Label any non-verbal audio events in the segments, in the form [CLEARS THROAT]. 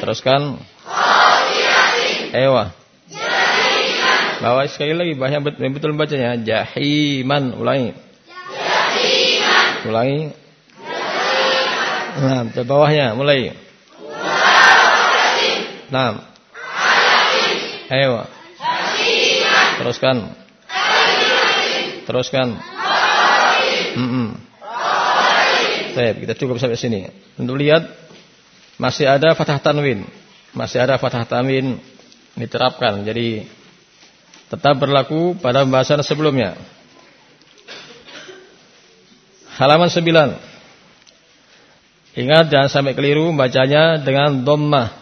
Teruskan. Ewa. Bawa sekali lagi bahaya betul, bacanya. Jahiman. Ulangi. Ulangi. Nah, ke bawahnya mulai. Nah. Ewa. Teruskan. Teruskan. Mm -mm. Baik, kita cukup sampai sini. Untuk lihat masih ada fathah tanwin. Masih ada fathah tanwin diterapkan. Jadi tetap berlaku pada pembahasan sebelumnya. Halaman 9. Ingat jangan sampai keliru bacanya dengan dhammah.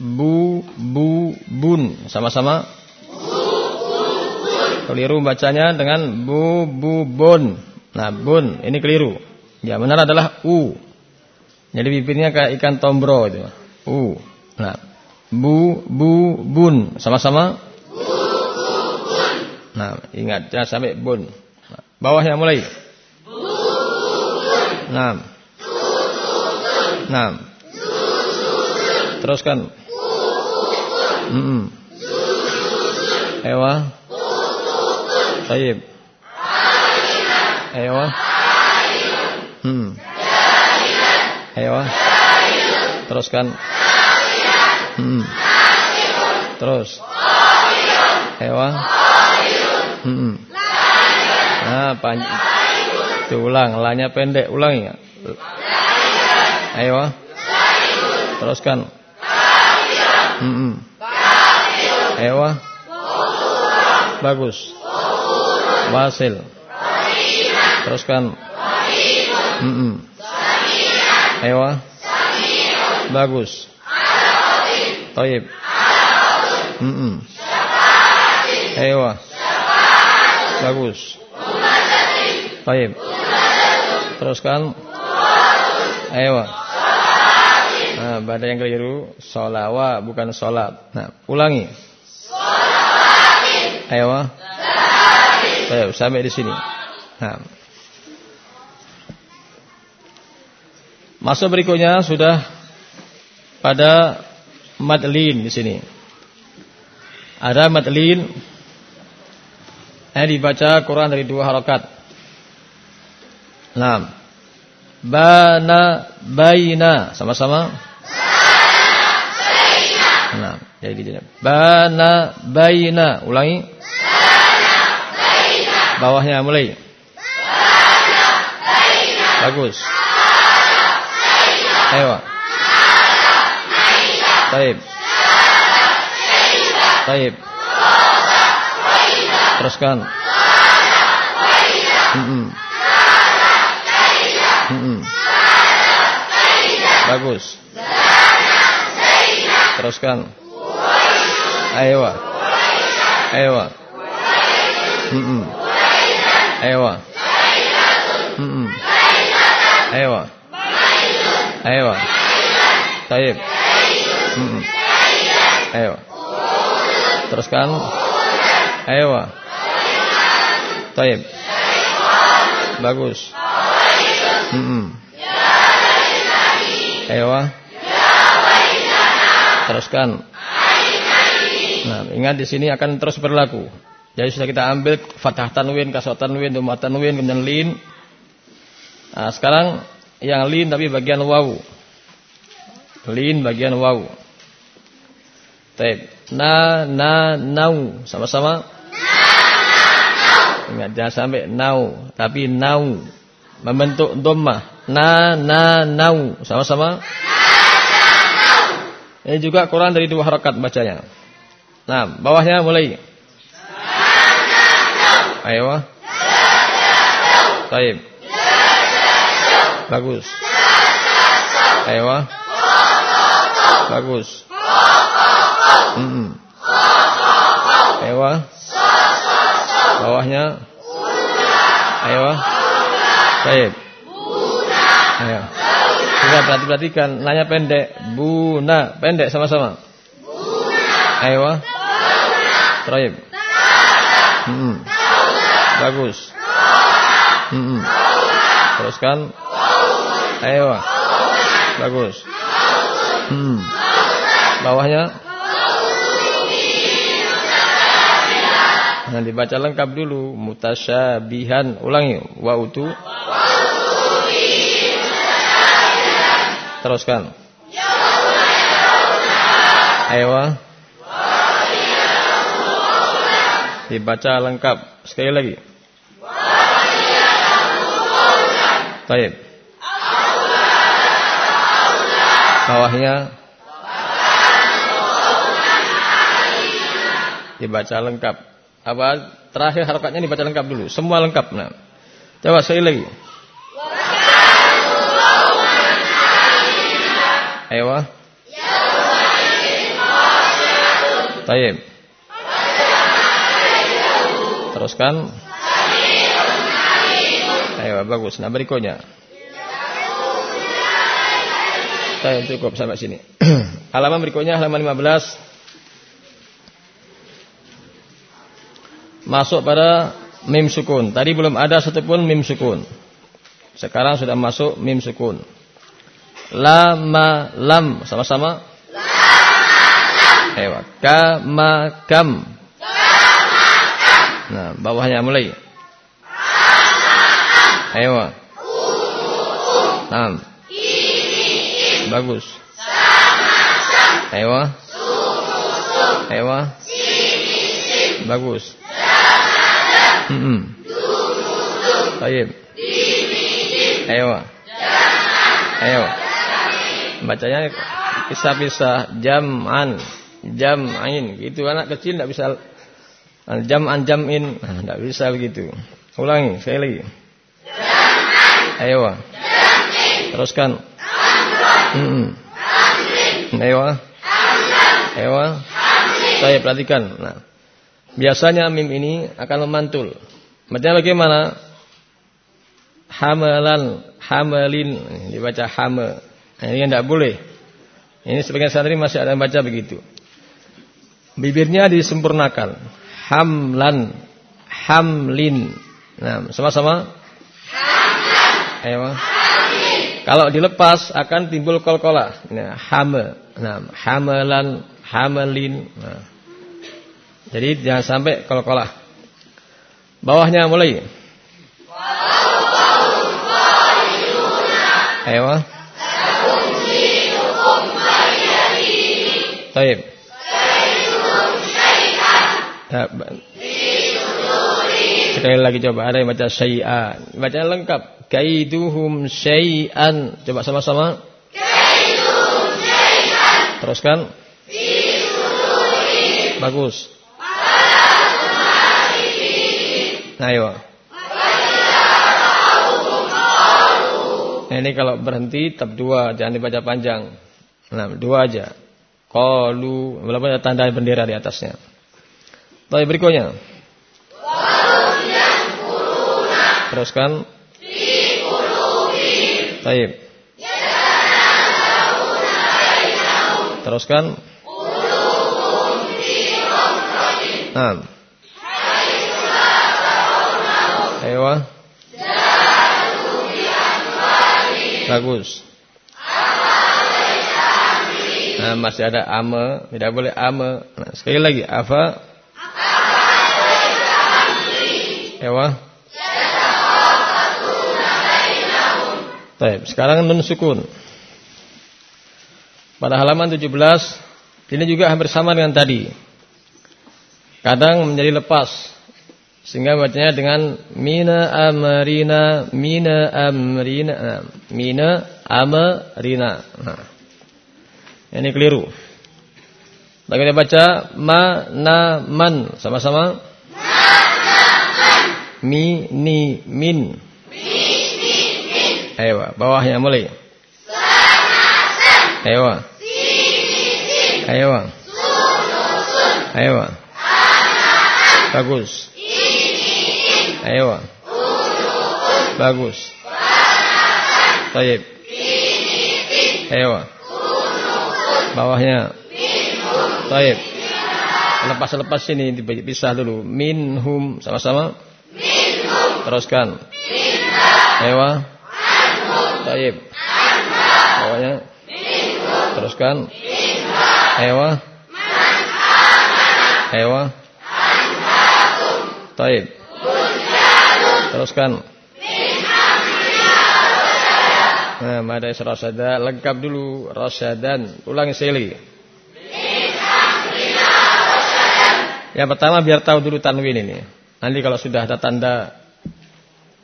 Bu bu bun sama-sama. Keliru bacanya dengan bu bu bun. Nah, bun ini keliru. Ya benar adalah u. Jadi bibirnya kayak ikan tombro itu. U. Nah, bu bu bun sama-sama. Nah, ingat jangan sampai bun. Bawahnya mulai. Nah. Nah. Teruskan. Mm -mm. Ewa. Taib. Ewa. Hmm. Ewa. Teruskan. Hmm. Terus. Ewa. Hmm. Nah, panjang. Diulang, lanya pendek, ulangi ya. Ayo. Teruskan. Mm -mm. Ayo. Bagus. Wasil. Teruskan. Mm Ayo. Bagus. Taib. Mm -mm. Ayo. Bagus. Taib. Teruskan. Ayo. Nah, pada yang keliru, solawa bukan solat. Nah, ulangi. Ayo. Ayo, sampai di sini. Nah. Masuk berikutnya sudah pada madlin di sini. Ada madlin yang dibaca Quran dari dua harokat. Nah, bana baina sama-sama. Nah, jadi gini. Bana baina, ulangi. Bawahnya mulai. Bagus. Ayo. Taib. Taib. Teruskan. Mm -mm. Hmm. Bagus. Teruskan. Ayo. Ayo. Hmm. Ayo. Hmm. Ayo. Ayo. Taib. Hmm. Ayo. Teruskan. Ayo. Taib. Bagus. Ayo. Teruskan. Nah, ingat di sini akan terus berlaku. Jadi sudah kita ambil fathah tanwin, kasroh tanwin, kemudian lin. Nah, sekarang yang lin tapi bagian waw. Lin bagian waw. Taib. Na, na, nau. Sama-sama. Ingat jangan sampai nau, tapi nau membentuk dhammah. Na na nau. Sama-sama. Ini juga Quran dari dua harakat bacanya. Nah, bawahnya mulai. Ayo. Taib. Bagus. Ayo. Bagus. Ayo. Bawahnya. Ayo. Baik. Ayo. Kita perhati perhatikan, nanya pendek. Buna, pendek sama-sama. Ayo. Baik. Bagus. Teruskan. Ayo. Bagus. Hmm. Bawahnya. Nah, dibaca lengkap dulu. Mutasyabihan. Ulangi. Wa utu. Teruskan. Ayo. Dibaca lengkap. Sekali lagi. Baik. Bawahnya. Dibaca lengkap. Apa terakhir harokatnya dibaca lengkap dulu. Semua lengkap. Nah. Coba sekali lagi. Ayo. Tayyib. Teruskan. Ayo bagus. Nah berikutnya. Saya cukup sampai sini. [CLEARS THROAT] halaman berikutnya halaman 15. Masuk pada mim sukun. Tadi belum ada satupun mim sukun. Sekarang sudah masuk mim sukun. Lama lam sama-sama. Lam. Kama kam. Nah, bawahnya mulai. Ayo. Nah. Bagus. Ayo. Ayo. Bagus. Hmm. Baik. Ayo. Ayo. Bacanya pisah-pisah jam'an, jam'ain. Gitu anak kecil tidak bisa Jam an jam'in. Nah, tidak bisa begitu. Ulangi, sekali lagi. Ayo. Teruskan. Hmm. Ayo. Ayo. Saya perhatikan. Nah, biasanya mim ini akan memantul. Maksudnya bagaimana? Hamalan, hamalin, dibaca hama. Nah, ini tidak boleh. Ini sebagian santri masih ada yang baca begitu. Bibirnya disempurnakan hamlan hamlin nah sama-sama hamlan ayo hamlin. Kalau dilepas akan timbul kolkola. Nah hame. Nah hamalan hamalin nah. jadi jangan sampai kolkola. Bawahnya mulai. Ayo. Taib. Sekali lagi coba ada yang baca syai'an. Baca lengkap. Kaiduhum syai'an. Coba sama-sama. Kaiduhum syai'an. Teruskan. Bagus. Ayo. Nah, ini kalau berhenti tab dua, jangan dibaca panjang. Nah, dua aja. Qalu, walaupun ada tanda bendera di atasnya. Baik berikutnya. Teruskan. Baik. Teruskan. Nah. Ayo. Bagus. Nah, masih ada ame, tidak boleh ame. Nah, sekali lagi, apa? Ewa. Baik, sekarang nun sukun. Pada halaman 17 ini juga hampir sama dengan tadi. Kadang menjadi lepas sehingga bacanya dengan mina amrina mina amrina nah, mina amrina. Nah. Ini keliru. Bagaimana baca ma na man sama-sama? Ni, min. Mi, ni, min. Ayo, bawahnya mulai. Sana, Ayo. Sini, sin. Ayo. Sunu, sun. Ayo. Bagus. Ini, Ayo. Unu, un. Bagus. Banasan. Tayyib. Ini, Ayo. Unu, un. Bawahnya. Minhum. Tayyib. Lepas-lepas sini dipisah dulu. Minhum sama-sama. Teruskan. Ewa. Taib. Bawahnya. Teruskan. Ewa. Ewa. Taib. Teruskan. Nah, madais rasada lengkap dulu rasadan. Ulangi sekali. Yang pertama biar tahu dulu tanwin ini. Nanti kalau sudah ada tanda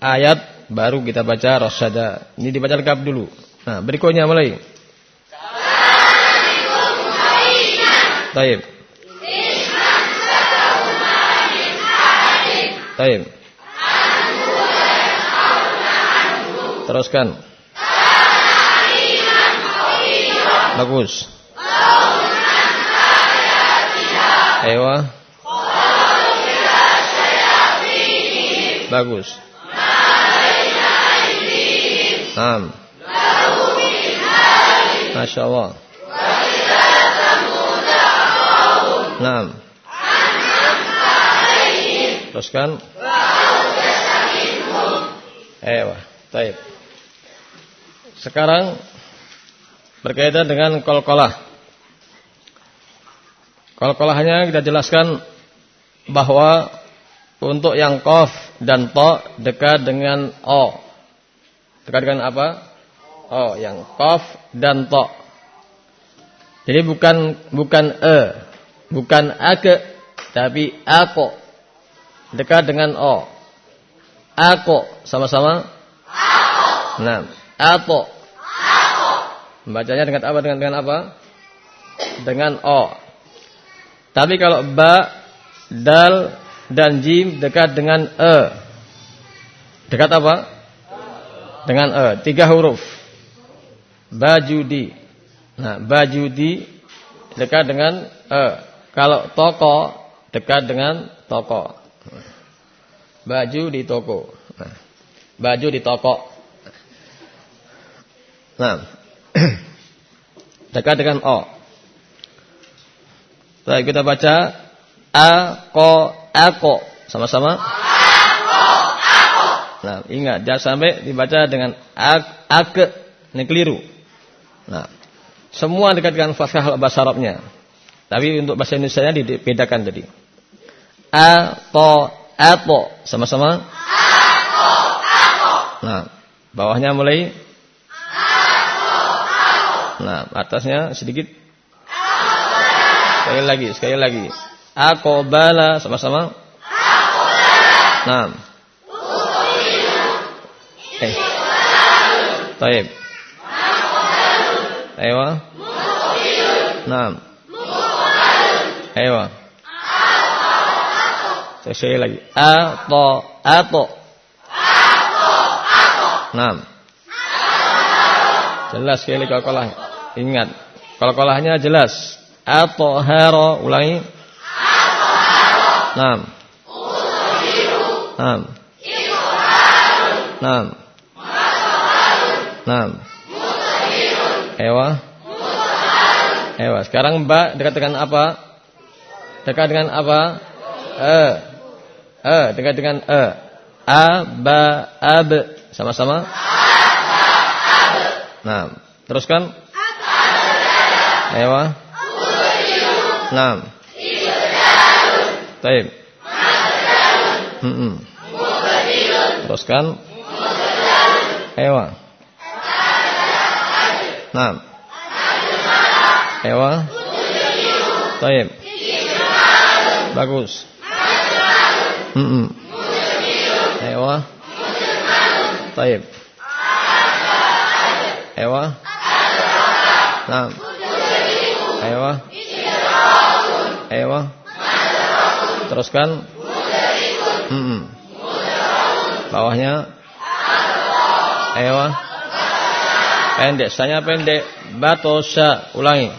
ayat baru kita baca rasada. Ini dibaca lengkap dulu. Nah, berikutnya mulai. Taib. Taib. Teruskan. Bagus. Ewa. Bagus. Naam. Masya Allah. Naam. Teruskan. Ewa. Taib. Sekarang berkaitan dengan kol-kolah. Kol-kolahnya kita jelaskan bahwa untuk yang kof dan to dekat dengan o. Dekat dengan apa? O, yang kof dan to. Jadi bukan bukan e, bukan ake, tapi ako. Dekat dengan o. Ako sama-sama. Ako. Nah, ako. Ako. Bacanya dengan apa? Dengan dengan apa? Dengan o. Tapi kalau ba, dal, dan jim dekat dengan e. Dekat apa? Dengan e. Tiga huruf. Bajudi. Nah, bajudi dekat dengan e. Kalau toko dekat dengan toko. Baju di toko. Nah, baju di toko. Nah, [CLEARS THROAT] dekat dengan o. Baik, kita baca a ko ako. Sama-sama. Nah, ingat jangan sampai dibaca dengan ak, ake. Ini keliru. Nah, semua dekat dengan fathah bahasa Arabnya. Tapi untuk bahasa Indonesia nya dibedakan tadi. Ako, ako. Sama-sama. Ako, ako. Nah, bawahnya mulai. Ako, ako. Nah, atasnya sedikit. Sekali lagi, sekali lagi. Akobala sama-sama. Akobala. Naam. Eh. Ato. Ato. Naam. Jelas sekali kalau kolah. Ingat. Kalau kolahnya jelas. Ato haro. Ulangi. Naam. Naam. Naam. Ewa. Ewa. Sekarang ba dekat dengan apa? Dekat dengan apa? E. E dekat dengan e. A ba ab sama-sama. Nah, teruskan. Ewa. Naam. Taib. -mm. Teruskan. Ewa. Nah. Ewa. Taib. Bagus. Hmm -mm. Ewa. Taib. Ewa. Nah. Ewa. Ewa. Teruskan. Hmm. Bawahnya. Ewa. Pendek. Saya pendek. Batosa. Ulangi.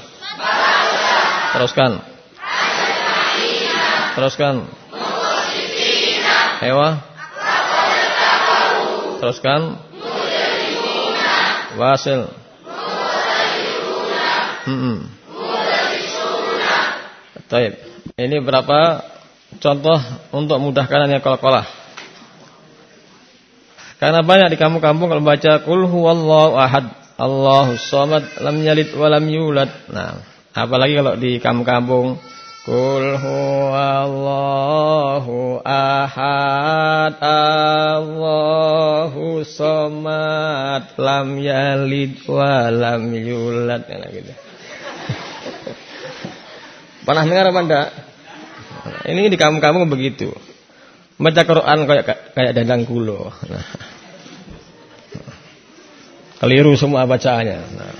Teruskan. Teruskan. Ewa. Teruskan. Wasil. Hmm. Taib. Ini berapa contoh untuk mudahkannya kol-kolah. Karena banyak di kampung-kampung kalau baca kul huwallahu ahad, Allahus samad, lam yalid wa lam yulad. Nah, Apalagi kalau di kampung-kampung Kul huwallahu ahad Allahu somad lam yalid wa lam yulad ya, gitu. [LAUGHS] Pernah dengar apa enggak? Ini di kampung-kampung begitu. Baca Quran kayak kayak dandang kulo. Nah. Keliru semua bacaannya. Nah.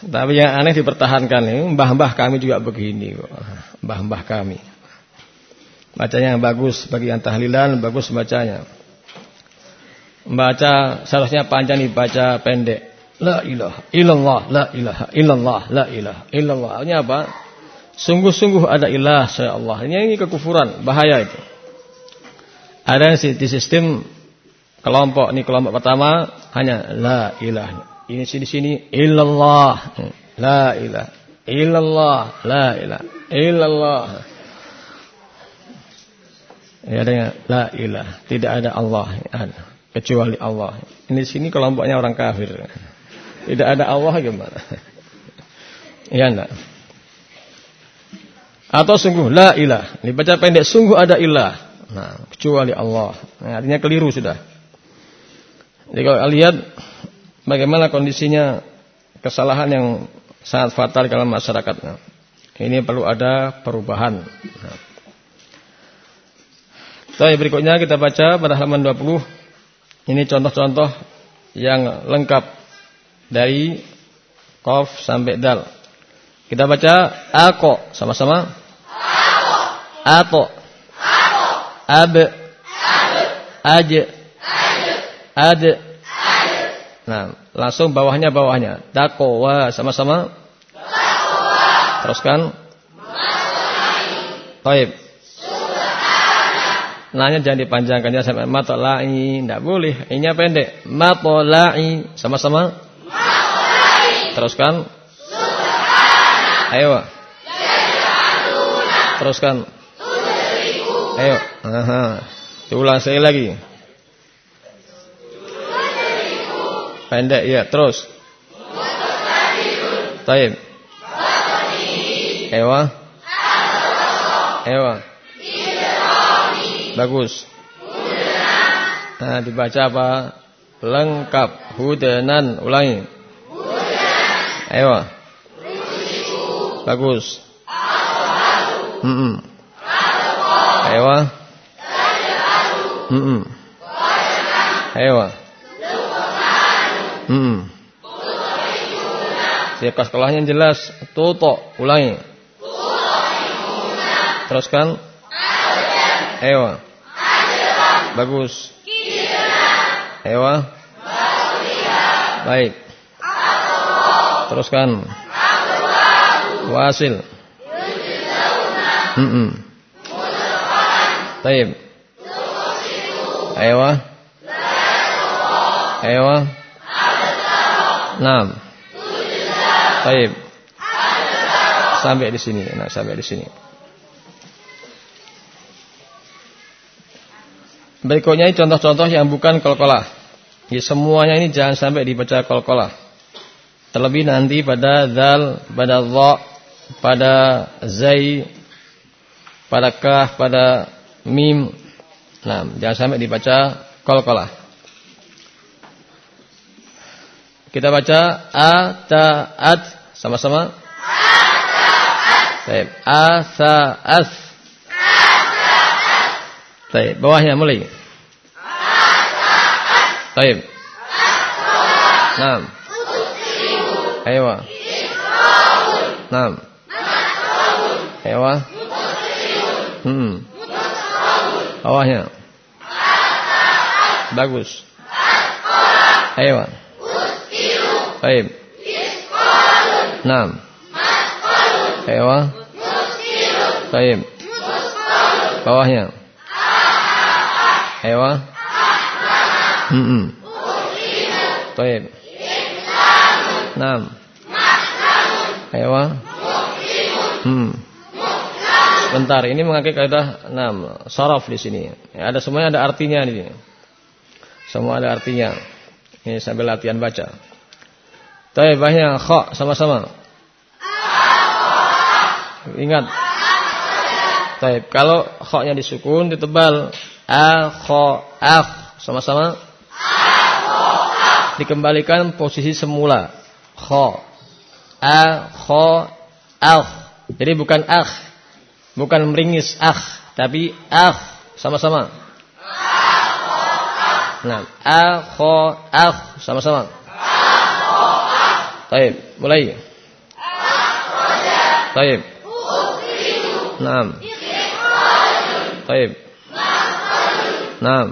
Tapi yang aneh dipertahankan ini, mbah-mbah kami juga begini Mbah-mbah kami. Bacanya yang bagus bagi yang tahlilan, bagus bacanya. Baca seharusnya panjang dibaca pendek. La ilaha illallah, la ilaha illallah, la ilaha illallah. Ini apa? Sungguh-sungguh ada ilah saya Allah. Ini, ini kekufuran, bahaya itu. Ada yang di sistem kelompok ini kelompok pertama hanya la ilaha ini sini sini illallah. La ilah. Illallah. La ilah. Illallah. Ya ada la ilah. Tidak ada Allah. Kecuali Allah. Ini sini kelompoknya orang kafir. Tidak ada Allah gimana? Ya enggak. Atau sungguh la ilah. Dibaca pendek sungguh ada ilah. Nah, kecuali Allah. Nah, artinya keliru sudah. Jadi kalau lihat bagaimana kondisinya kesalahan yang sangat fatal dalam masyarakat. Nah, ini perlu ada perubahan. Nah. Tapi berikutnya kita baca pada halaman 20. Ini contoh-contoh yang lengkap dari Qaf sampai Dal. Kita baca ako sama-sama. Ako. Ato. Ab. Aj. Ad. Nah, langsung bawahnya bawahnya. Dakowa sama-sama. Teruskan. Taib. Nanya jangan dipanjangkan ya sampai matolai, tidak boleh. Ini pendek. Matolai sama-sama. Teruskan. Ayo. Teruskan. Ayo. Aha. Diulang sekali lagi. Pendek ya, terus. Taib. Ewa. Ewa. Bagus. Nah, dibaca apa? Lengkap. Hudanan. Ulangi. Ewa. Bagus. Hmm. -mm. Ewa. Hmm. -mm. Ewa. Hmm. Siapa sekolahnya jelas. Tuto. Ulangi. Teruskan. Ewa. Bagus. Ewa. Baik. Teruskan. Wasil. Hmm. -mm. Taib. Ewa. Ewa. Nah. Baik. Sampai di sini. Nah, sampai di sini. Berikutnya ini contoh-contoh yang bukan kolkolah. Ya, semuanya ini jangan sampai dibaca kolkolah. Terlebih nanti pada dal, pada dha, pada zai, pada kah, pada mim. Nah, jangan sampai dibaca kolkolah. Kita baca a ta at sama-sama. Baik, a sa as. Baik, bawahnya mulai. Baik. Naam. Ayo. Naam. Ayo. Hmm. Bawahnya. Bagus. Ayo. Baik. Naam. Ewa. Baik. Bawahnya. Ewa. Hmm. -mm. Ewa. Hmm. Bentar, ini mengakai kaidah enam saraf di sini. Ya, ada semuanya ada artinya di sini. Semua ada artinya. Ini sambil latihan baca. Tapi banyak kha sama-sama. Ingat. Tapi kalau kha-nya disukun ditebal a kha akh sama-sama. Dikembalikan posisi semula. Kha. A kha akh. Jadi bukan akh. Bukan meringis akh, tapi akh sama-sama. Nah, a kha akh sama-sama. Baik, mulai. Baik. Naam. Baik. Naam.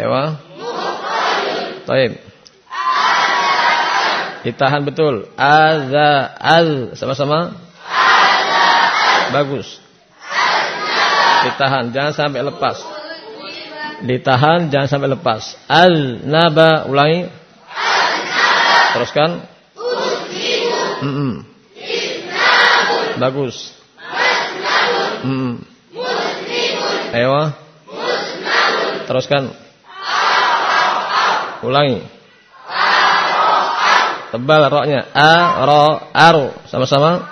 Ewa. Baik. Ditahan betul. Aza al sama-sama. Bagus. Ditahan, jangan sampai lepas. Ditahan, jangan sampai lepas. Al naba ulangi. Teruskan. Mm -mm. Bagus. Mm. Ayo. Teruskan. Ulangi. Tebal roknya. A, ro, aru. Sama-sama.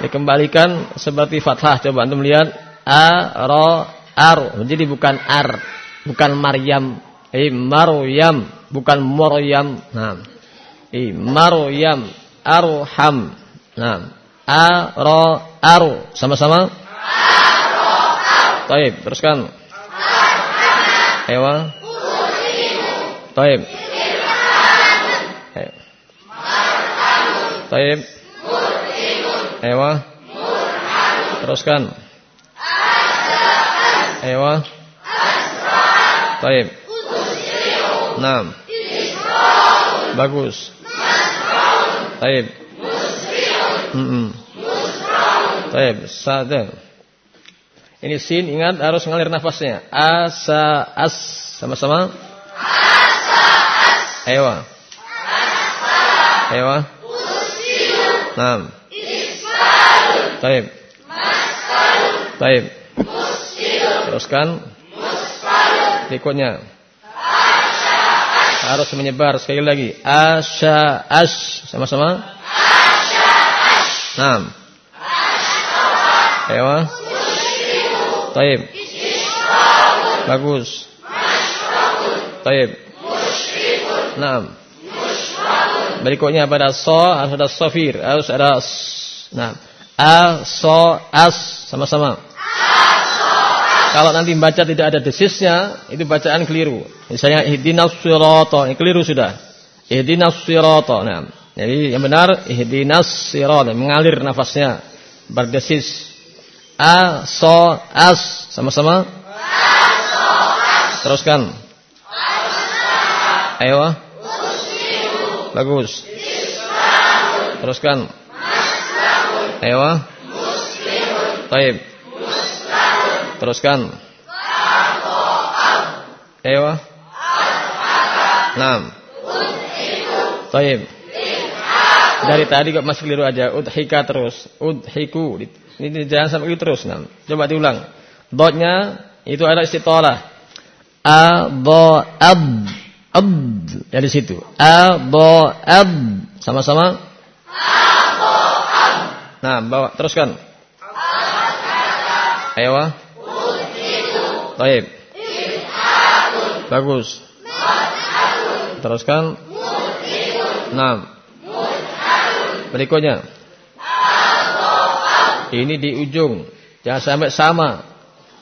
Dikembalikan seperti fathah. Coba antum lihat. A, ro, aru. Jadi bukan ar. Bukan Maryam. Eh, Maryam bukan Maryam. Nah. Eh, Maryam arham. Nah. Aro aru sama-sama. Taib, teruskan. Ewa. Taib. Taib. Ewa. Teruskan. Ewa. Taib. Naam. Bagus. Baik. Mm -mm. Baik, sadar. Ini sin ingat harus ngalir nafasnya. Asa as sama-sama. Asa as. Ewa. Ewa. Naam. Baik. Baik. Teruskan. Berikutnya harus menyebar sekali lagi. Asya as sama-sama. Asya as. Naam. Ewa. Taib. Bagus. Taib. Naam. Berikutnya pada so harus ada sofir, harus ada nah a so as sama-sama. Kalau nanti baca tidak ada desisnya, itu bacaan keliru. Misalnya ihdinas sirata, ini keliru sudah. Ihdinas sirata. Nah, jadi yang benar ihdinas sirata, mengalir nafasnya berdesis. A so as sama-sama. Teruskan. Ayo. Bagus. Teruskan. Ayo. Baik. Teruskan. Ewa. Enam. Taib. Dari tadi kok masih keliru aja. Udhika terus. Udhiku. Ini jangan sampai itu terus. Nah. Coba diulang. Dotnya itu ada istitolah. A, bo, ab. Ab. Dari situ. A, bo, ab. Sama-sama. Nah, bawa. Teruskan. Ewa. Baik. Bagus. Teruskan. Enam. Berikutnya. Ini di ujung. Jangan sampai sama.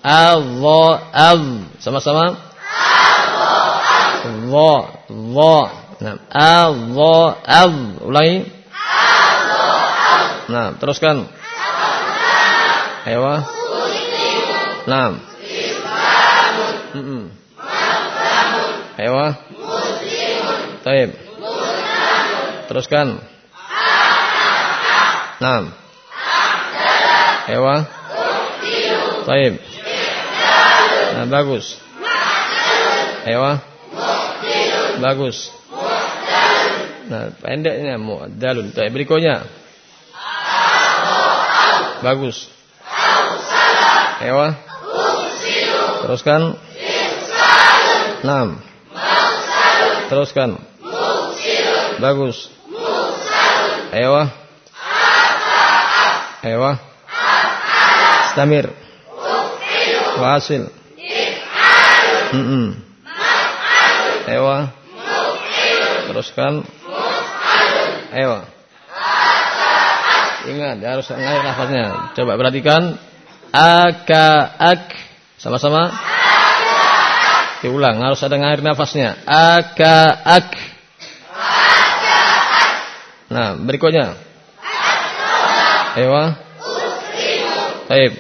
Allah al sama-sama. Allah Allah. Nah, Allah al ulangi. Nah, teruskan. Ayo. Nah. Mm -mm. Taib. Teruskan. Naam. Ayo. Taib. Nah, bagus. Ayo. Bagus. Nah, pendeknya mu'addalun. Taib berikutnya. Bagus. Ayo. Teruskan. Enam. Teruskan. Bagus. Ewa. Ewa. Stamir. Wasil. Ewa. Teruskan. Ewa. Ingat, harus ngalir nafasnya. Coba perhatikan. Aka ak. Sama-sama. Diulang, harus ada ngalir nafasnya. Aka ak. Nah, berikutnya. Ewa. Baik.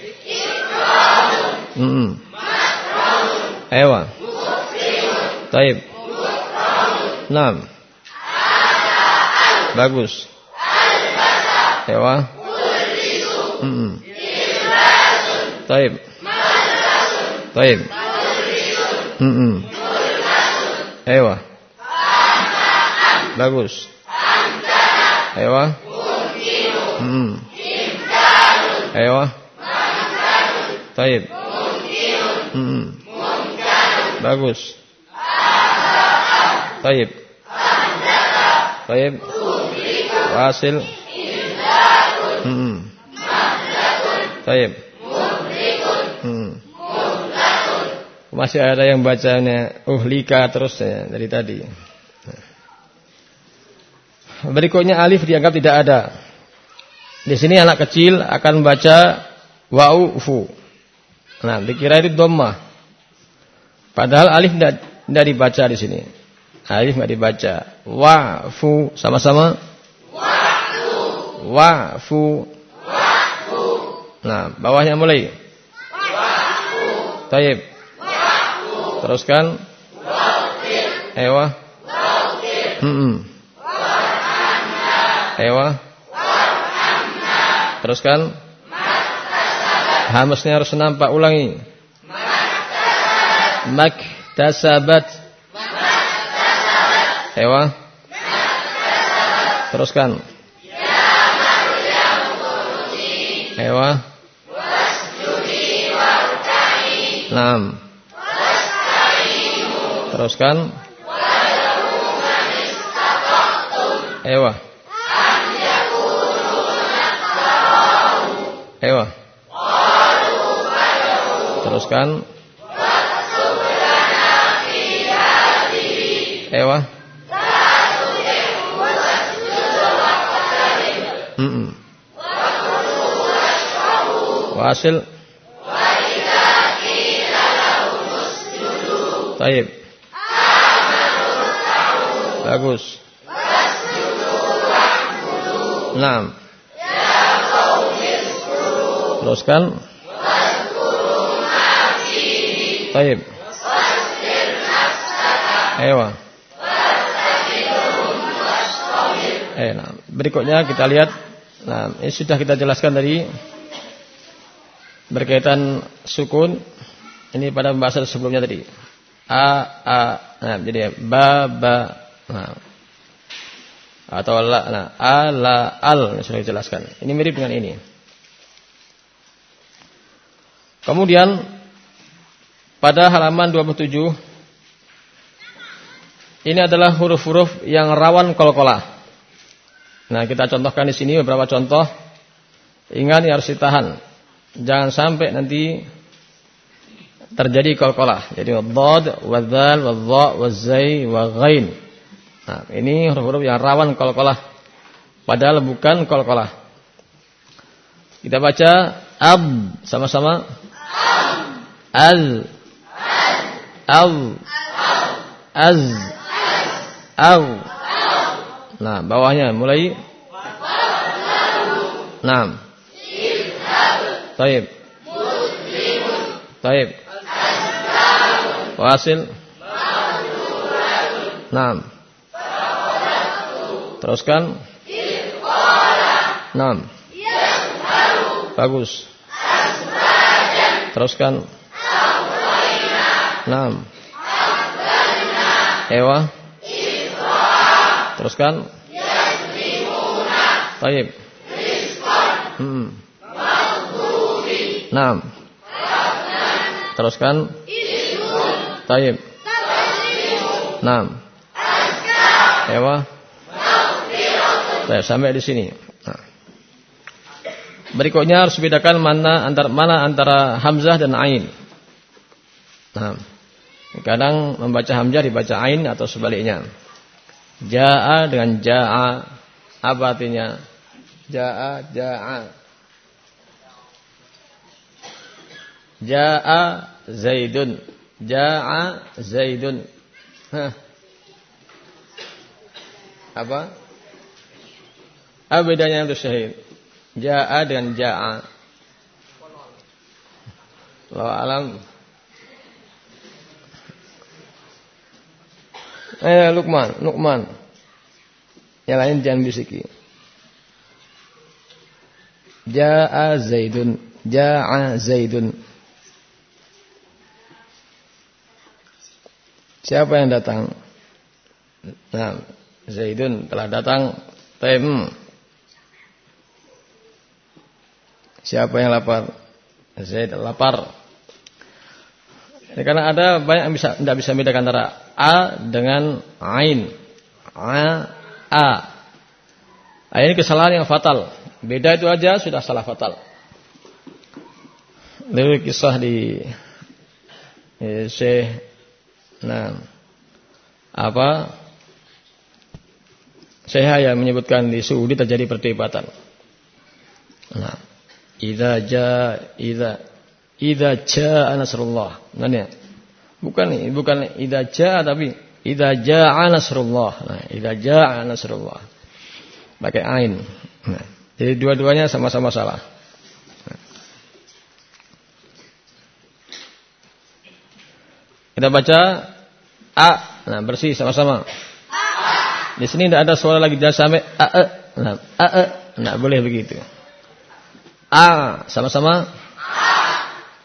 Hmm. Ewa. Taib. Enam. Bagus. Ewa. Taib. Taib. Hmm. Ewa. Bagus. Ewa. Hmm. Ewa. Taib. Hmm. Bagus. Taib. Taib. Wasil. Hmm. Taib. Masih ada yang bacanya uhlika terus ya dari tadi. Berikutnya alif dianggap tidak ada. Di sini anak kecil akan baca wa'ufu. Nah, dikira itu dhammah. Padahal alif tidak tidak dibaca di sini. Alif nggak dibaca. Wa'fu sama-sama. Wa'fu. Wa'fu. Wa'fu. Nah, bawahnya mulai. Wa'fu. Taib. Teruskan. Ewa. Hmm. -mm. Ewa. Teruskan. Hamasnya harus nampak ulangi. Maktasabat. Ewa. Teruskan. Ewa. Enam. Teruskan. Ewa. Ewa. Teruskan. Ewa. Mm -mm. Wasil. Taib. Bagus. Enam. Teruskan. Taib. Ewa. Eh, nah, berikutnya kita lihat. Nah, ini sudah kita jelaskan tadi berkaitan sukun. Ini pada pembahasan sebelumnya tadi. A a nah jadi ba ba nah. atau la nah a la al sudah dijelaskan. Ini mirip dengan ini. Kemudian pada halaman 27 ini adalah huruf-huruf yang rawan kol-kolah. Nah, kita contohkan di sini beberapa contoh. Ingat ini harus ditahan. Jangan sampai nanti terjadi kol-kolah. Jadi wadad, wadzal, wadza, wazzai, waghain. Nah, ini huruf-huruf yang rawan kol-kolah. Padahal bukan kol-kolah. Kita baca ab sama-sama. Al. Al. Az. Au. Nah bawahnya mulai. Nah Taib. Taib. Wasil. Nah Teruskan Nah Bagus Teruskan. Enam. Ewa. Teruskan. Taib. Hmm. Enam. Teruskan. Taib. Enam. Ewa. Baik, sampai di sini. Nah. Berikutnya harus bedakan mana antara mana antara hamzah dan ain. Nah, kadang membaca hamzah dibaca ain atau sebaliknya. Jaa dengan jaa apa artinya? Jaa jaa. Jaa Zaidun. Jaa Zaidun. Hah. Apa? Apa bedanya untuk syahid? Ja'a dengan ja'a. Allah alam. Eh Lukman, Lukman. Yang lain jangan bisiki. Ja'a Zaidun, Ja'a Zaidun. Siapa yang datang? Nah, Zaidun telah datang. Tem. Siapa yang lapar? Zaid lapar. Ya, karena ada banyak yang bisa tidak bisa bedakan antara a dengan ain. A a. Nah, ini kesalahan yang fatal. Beda itu aja sudah salah fatal. Lalu kisah di Syekh nah apa saya yang menyebutkan di Saudi terjadi perdebatan. Nah, Idza jaa idza idza jaa nasrullah. Mana? Bukan nih, bukan idza jaa tapi idza jaa nasrullah. Nah, idza jaa nasrullah. Pakai ain. Nah, jadi dua-duanya sama-sama salah. Kita baca a. Nah, bersih sama-sama. Di sini tidak ada suara lagi jangan sampai a e. Nah, a e. Nah, boleh begitu. A. Sama-sama.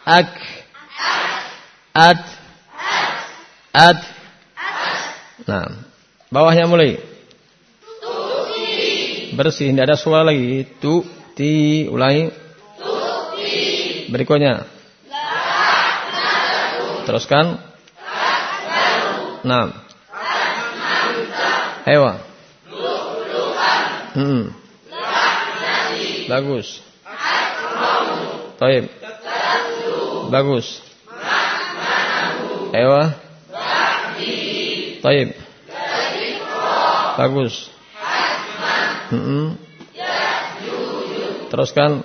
Ak Ad Ad Nah Bawahnya mulai. Bersih Tidak ada suara lagi. Tu Ti Ulangi. Berikutnya. Teruskan. Enam. Hewa Hmm. Bagus Taib. Bagus. Ewa. Taib. Bagus. Hmm. Teruskan.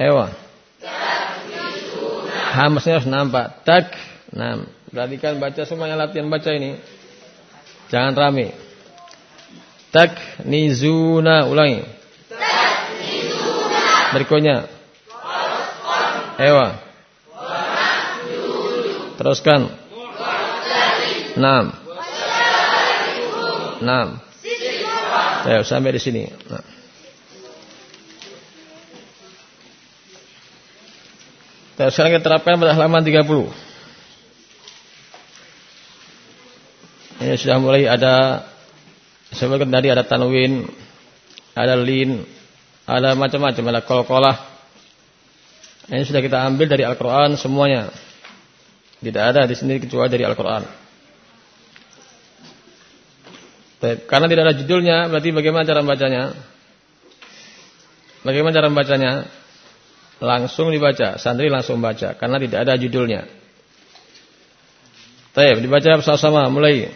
Ewa. Hamasnya harus nampak. Tak. Nah, perhatikan baca semuanya latihan baca ini. Jangan rame. Tak nizuna ulangi. Berikutnya. Ewa. Teruskan. Enam. Enam. Ayo sampai di sini. Nah. Sekarang kita terapkan pada halaman 30. Ini sudah mulai ada sebelum tadi ada tanwin, ada lin, ada macam-macam, ada kol-kolah. Ini sudah kita ambil dari Al-Quran semuanya. Tidak ada di sini kecuali dari Al-Quran. Karena tidak ada judulnya, berarti bagaimana cara membacanya? Bagaimana cara membacanya? Langsung dibaca, santri langsung baca, karena tidak ada judulnya. Baik, dibaca bersama-sama, mulai.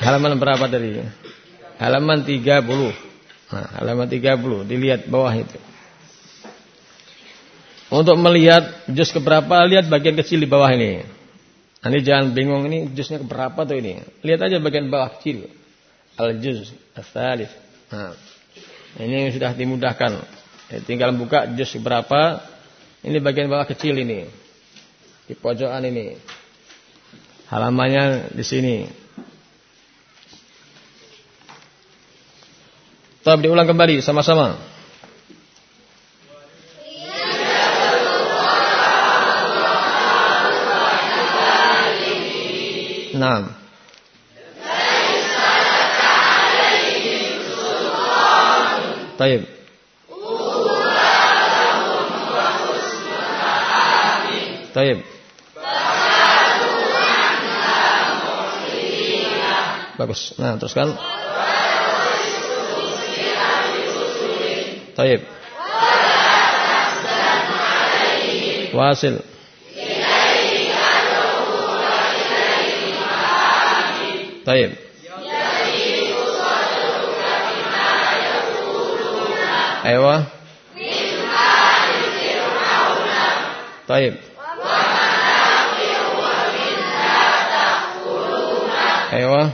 Halaman berapa tadi? Halaman 30. Nah, halaman 30, dilihat bawah itu. Untuk melihat juz keberapa, lihat bagian kecil di bawah ini. Nanti jangan bingung ini juznya keberapa tuh ini. Lihat aja bagian bawah kecil. Al-juz, al-thalith. Nah, ini sudah dimudahkan. Ya, tinggal buka juz berapa. Ini bagian bawah kecil ini. Di pojokan ini. Halamannya di sini. Tolong diulang kembali sama-sama. Nah. Taib. Taib. Bagus. Nah, teruskan. Taib. Wasil. Taib. Ayo. Taib. Ayo.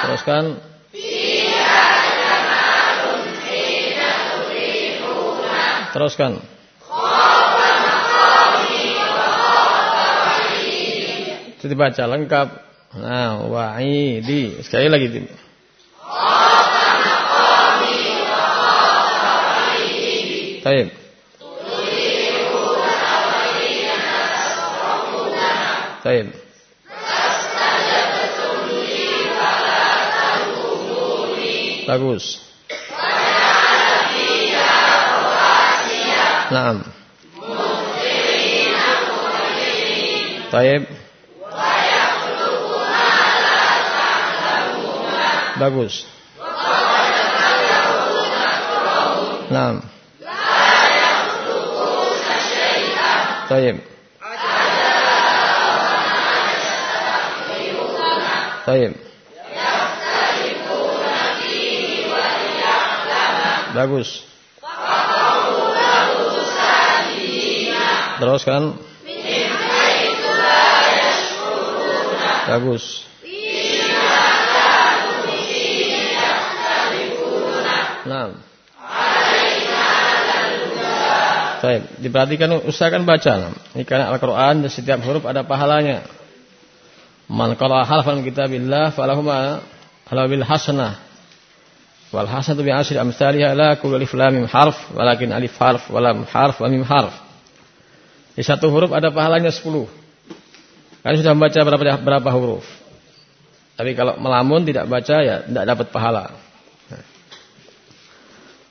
Teruskan. Teruskan. Itu dibaca lengkap. Nah, wa'idi. Sekali lagi. Taib. Taib. Bagus. Naam. Taib. Bagus. Naam. Taib. Taib. Bagus. Teruskan. Bagus. Nah. Baik, diperhatikan usahakan baca. Ini karena Al-Qur'an setiap huruf ada pahalanya. Man qara'a harfan kitabillah falahu ma bil hasanah. Wal hasanatu bi asri amsalha la kullu alif lam mim harf walakin alif harf wa lam harf wa mim harf. Di satu huruf ada pahalanya 10. Kalian sudah membaca berapa berapa huruf? Tapi kalau melamun tidak baca ya tidak dapat pahala.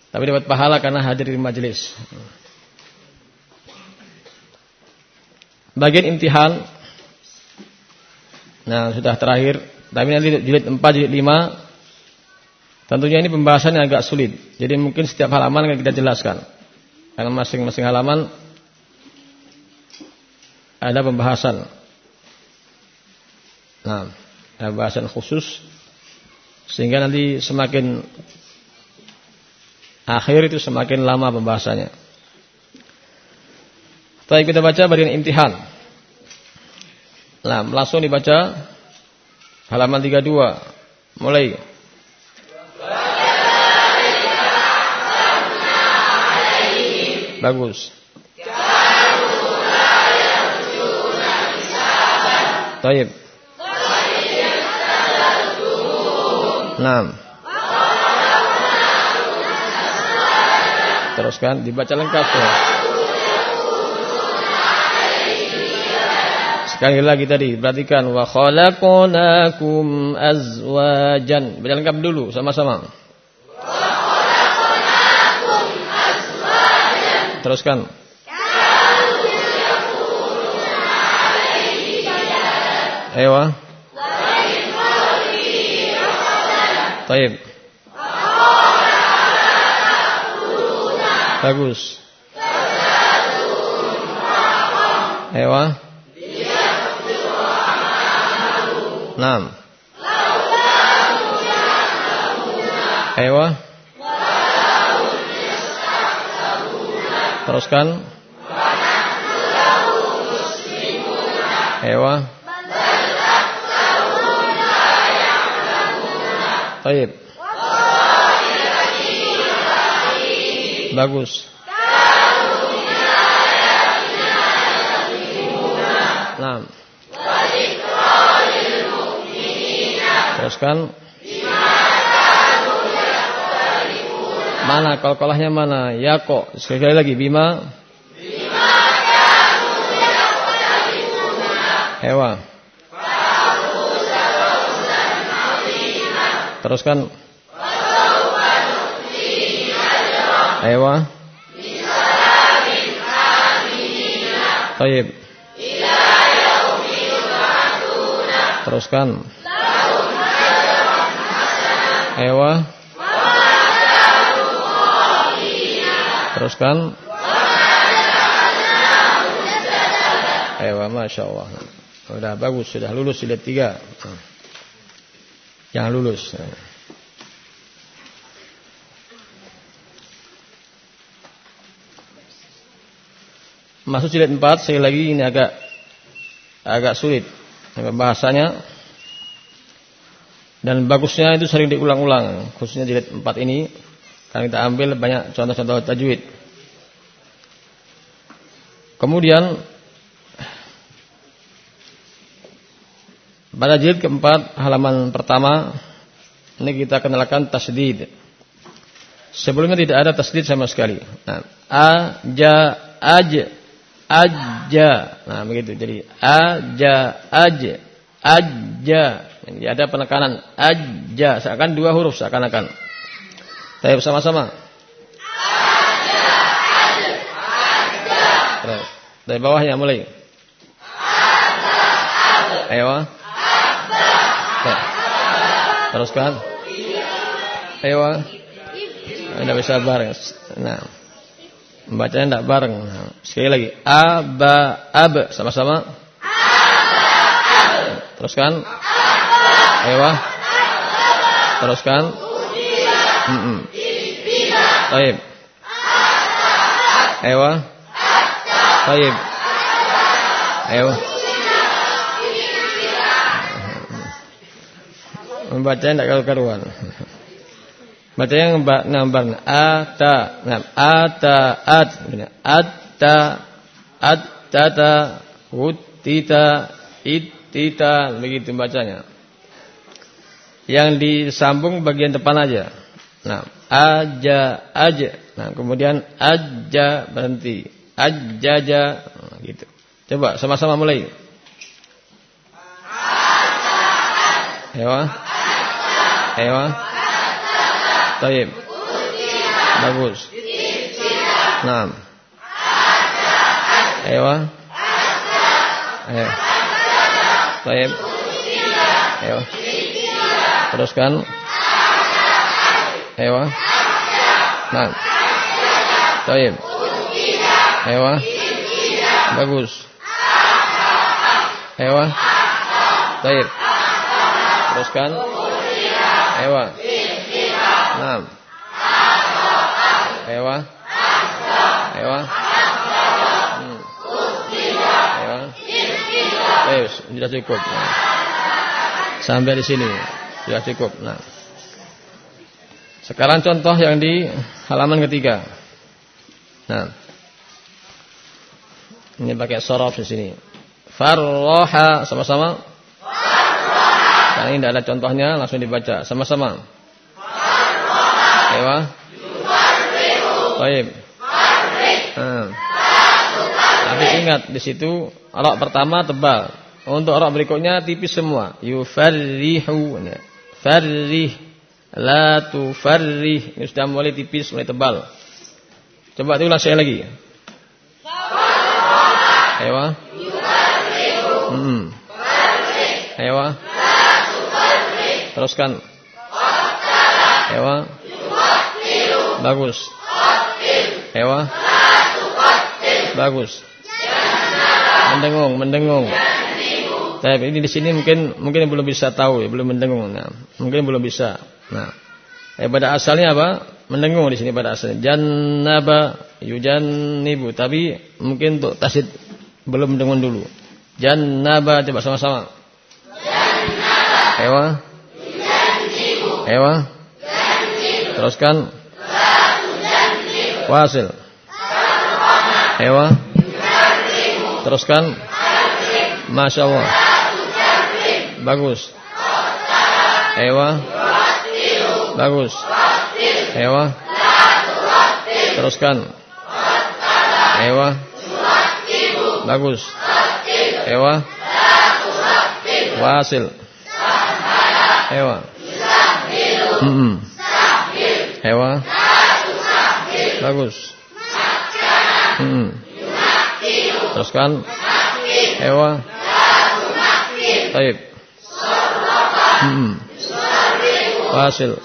Tapi dapat pahala karena hadir di majelis. Bagian imtihan. Nah, sudah terakhir. Tapi nanti jilid 4, jilid 5. Tentunya ini pembahasan yang agak sulit. Jadi mungkin setiap halaman akan kita jelaskan. Karena masing-masing halaman ada pembahasan. Nah, ada pembahasan khusus sehingga nanti semakin akhir itu semakin lama pembahasannya. Baik kita baca bagian imtihan. Nah, langsung dibaca halaman 32. Mulai. Bagus. Taib. Enam. Teruskan dibaca lengkap ya. Sekali lagi tadi perhatikan wa khalaqnakum azwajan. Baca lengkap dulu sama-sama. Teruskan. Ayo. Taib. Bagus. Ayo. Enam. Ayo. Teruskan. Ayo. Baik. Bagus. Nah. Teruskan. Mana kalkolahnya mana? Ya kok. Sekali lagi bima. Hewa. Teruskan. Ayo. Taib. Teruskan. Ewa. Teruskan. Ewa, masya Allah. Sudah bagus, sudah lulus sudah tiga. Yang lulus. Masuk jilid 4 sekali lagi ini agak agak sulit bahasanya dan bagusnya itu sering diulang-ulang khususnya jilid 4 ini karena kita ambil banyak contoh-contoh tajwid. Kemudian pada jilid keempat halaman pertama ini kita kenalkan tasdid. Sebelumnya tidak ada tasdid sama sekali. Nah, a ja aj aja. Nah, begitu. Jadi aja aja aja. Jadi ada penekanan aja seakan dua huruf seakan-akan. Saya bersama-sama. Aja aja aja. Dari bawahnya mulai. Ayo. Teruskan. Ayo. Anda bisa bareng. Nah. Bacanya tidak bareng. Sekali lagi. A, ba, ab. Sama-sama. Teruskan. Ewa. Teruskan. Mm -mm. Taib. Ewa. Taib. Ewa. Membacanya tidak karu-karuan. Baca yang nambar ata, nam ata at, atta attata utita itita begitu bacanya. Yang disambung bagian depan aja. Nah, aja aja. Nah, kemudian aja berhenti. Ajaja nah, gitu. Coba sama-sama mulai. Ewa. Ewa. Taib. Bagus. Naam. Ewa. Ayo. Taib. Ayo. Teruskan. Ewa. Naam. Taib. Ewa. Bagus. Ewa. Taib. Teruskan. Ewa. Naam. Ewa. Ewa. Hmm. Ewa. Eh, sudah cukup. Sampai di sini sudah cukup. Nah. Sekarang contoh yang di halaman ketiga. Nah. Ini pakai sorof di sini. Farroha sama-sama. Karena ini tidak ada contohnya, langsung dibaca sama-sama. Ewa. Baik. Hmm. Tapi ingat di situ rok pertama tebal. Untuk rok berikutnya tipis semua. Yufarrihu. Farrih. La tufarrih. Ini sudah mulai tipis, mulai tebal. Coba diulang saya lagi. Ewa. Hmm. Ewa. Teruskan. Ewa. Bagus. Ewa. Bagus. Mendengung, mendengung. Tapi ini di sini mungkin mungkin belum bisa tahu ya, belum mendengung. Nah, mungkin belum bisa. Nah, eh, pada asalnya apa? Mendengung di sini pada asalnya. Jannaba yujannibu. Tapi mungkin untuk tasid belum mendengung dulu. Jannaba coba sama-sama. Jannaba. Ewa. Ewa. Teruskan. Wasil. Ewa. Teruskan. Masya Allah. Bagus. Ewa. Bagus. Ewa. Teruskan. Ewa. Bagus. Ewa. Wasil. Ewa. Mm -mm. Ewa. Bagus. Hmm. Teruskan. Ewa. Baik. Hmm. Wasil.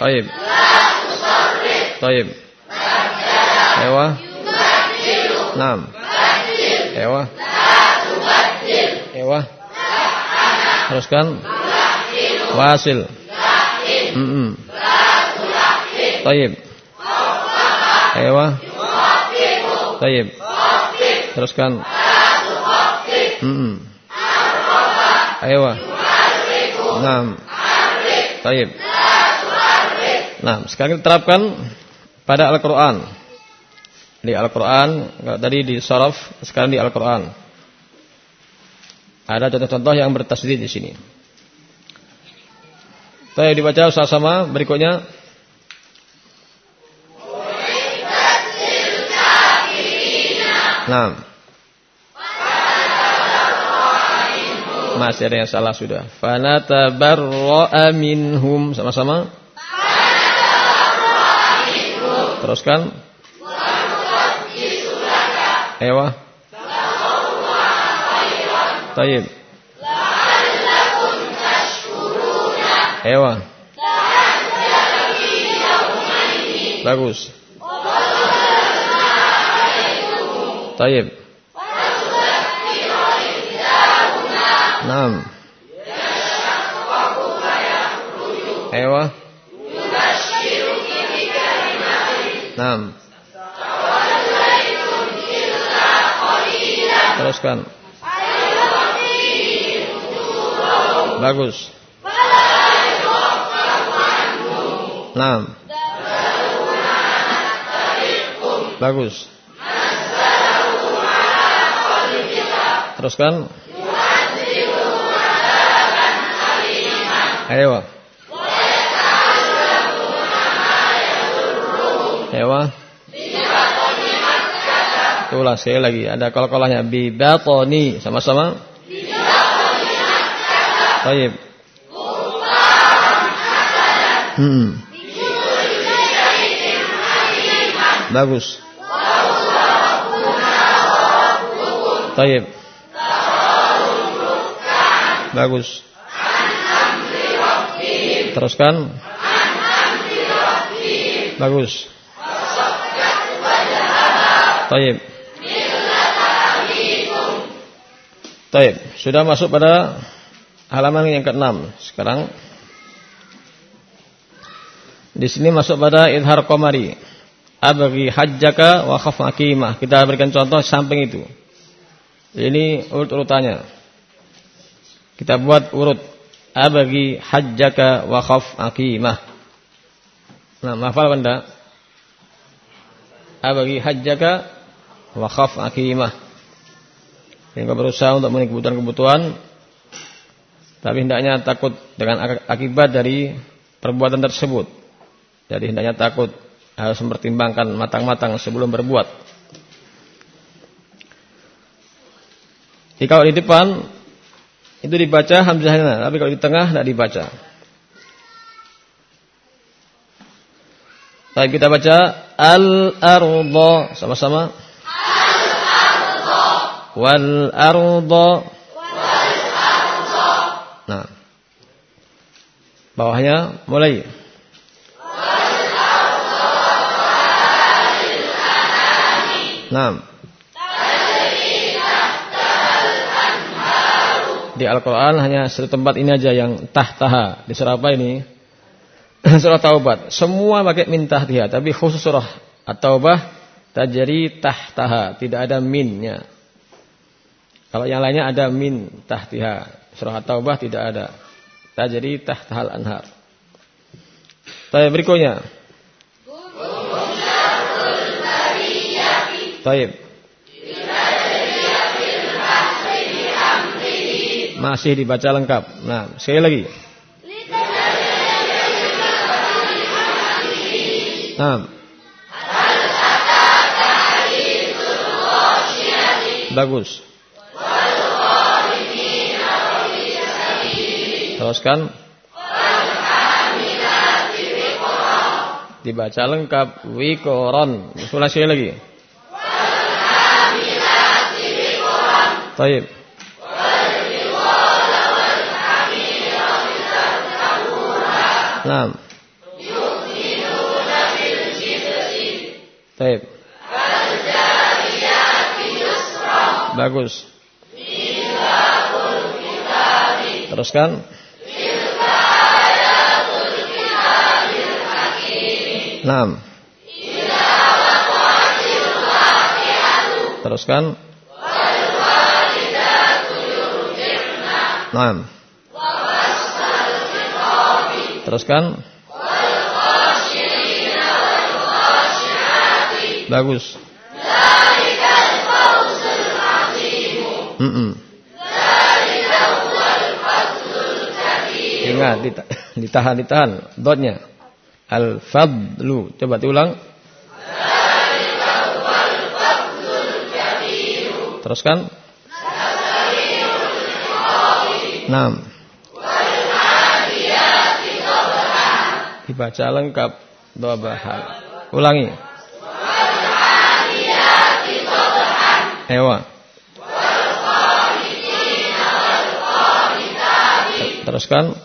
Taib. Taib. Ewa. Nam. Ewa. Ewa. Teruskan. Wasil. Hmm. -mm. Taib. Ewa. Taib. Teruskan. Hmm. -mm. Ewa. Nam. Taib. Nah, sekarang kita terapkan pada Al-Quran. Di Al-Quran, tadi di Saraf, sekarang di Al-Quran. Ada contoh-contoh yang bertasdid di sini. Saya dibaca sama-sama berikutnya. Nah. Masih ada yang salah sudah. Fana tabarra'a minhum sama-sama. Teruskan. Ewa. Taib. Ewa. Bagus. Taib. Enam. Ewa. Naam. Teruskan. Bagus. Naam. Bagus. Teruskan. Ayo. Ewa. Ulang sekali lagi. Ada kol-kolahnya. Bibatoni. Sama-sama. Baik. Hmm. Bagus. Taib. Bagus. Teruskan. Bagus. Taib. Taib. Sudah masuk pada halaman yang ke-6. Sekarang di sini masuk pada idhar qamari. Abagi hajjaka wa khaf akimah. Kita berikan contoh samping itu. Ini urut-urutannya. Kita buat urut. Abagi hajjaka wa khaf akimah. Nah, hafal Anda? Abagi hajjaka wakaf akimah. Sehingga berusaha untuk memenuhi kebutuhan-kebutuhan tapi hendaknya takut dengan akibat dari perbuatan tersebut. Jadi hendaknya takut harus mempertimbangkan matang-matang sebelum berbuat. Jadi kalau di depan itu dibaca hamzahnya, tapi kalau di tengah tidak dibaca. Baik kita baca al-ardo sama-sama wal arda Nah. Bawahnya mulai. Nah. Di Al-Quran hanya satu tempat ini aja yang tahtaha. Di surah apa ini? [CLEARS THROAT] surah Taubat. Semua pakai min tahtiha. Tapi khusus surah At-Taubah tajri tahtaha. Tidak ada minnya. Kalau yang lainnya ada min tahtiha. Surah At-Taubah tidak ada. Tajri tahtahal anhar. Taib berikutnya. Taib. Masih dibaca lengkap. Nah, sekali lagi. Nah. Bagus. Teruskan. Dibaca lengkap. Wikoron. Sekali lagi. Taib. Baik. Bagus. Teruskan. Naam. Teruskan. Naam. Teruskan. Bagus. Mm. Ingat, [LAUGHS] ditahan, ditahan. Dotnya. Al-fadlu. Coba diulang. Teruskan. Enam. Dibaca lengkap. Doa bahan. Ulangi. Ewa. Teruskan.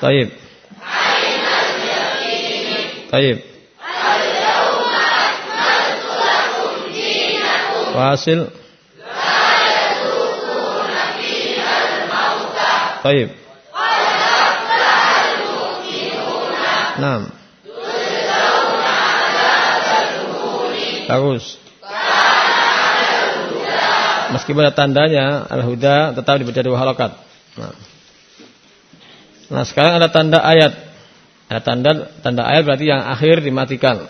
Taib. Taib. Wasil. Taib. Enam. Bagus. Meskipun ada tandanya al-huda tetap dibaca dua halakat. Nah. nah, sekarang ada tanda ayat. Ada tanda tanda ayat berarti yang akhir dimatikan.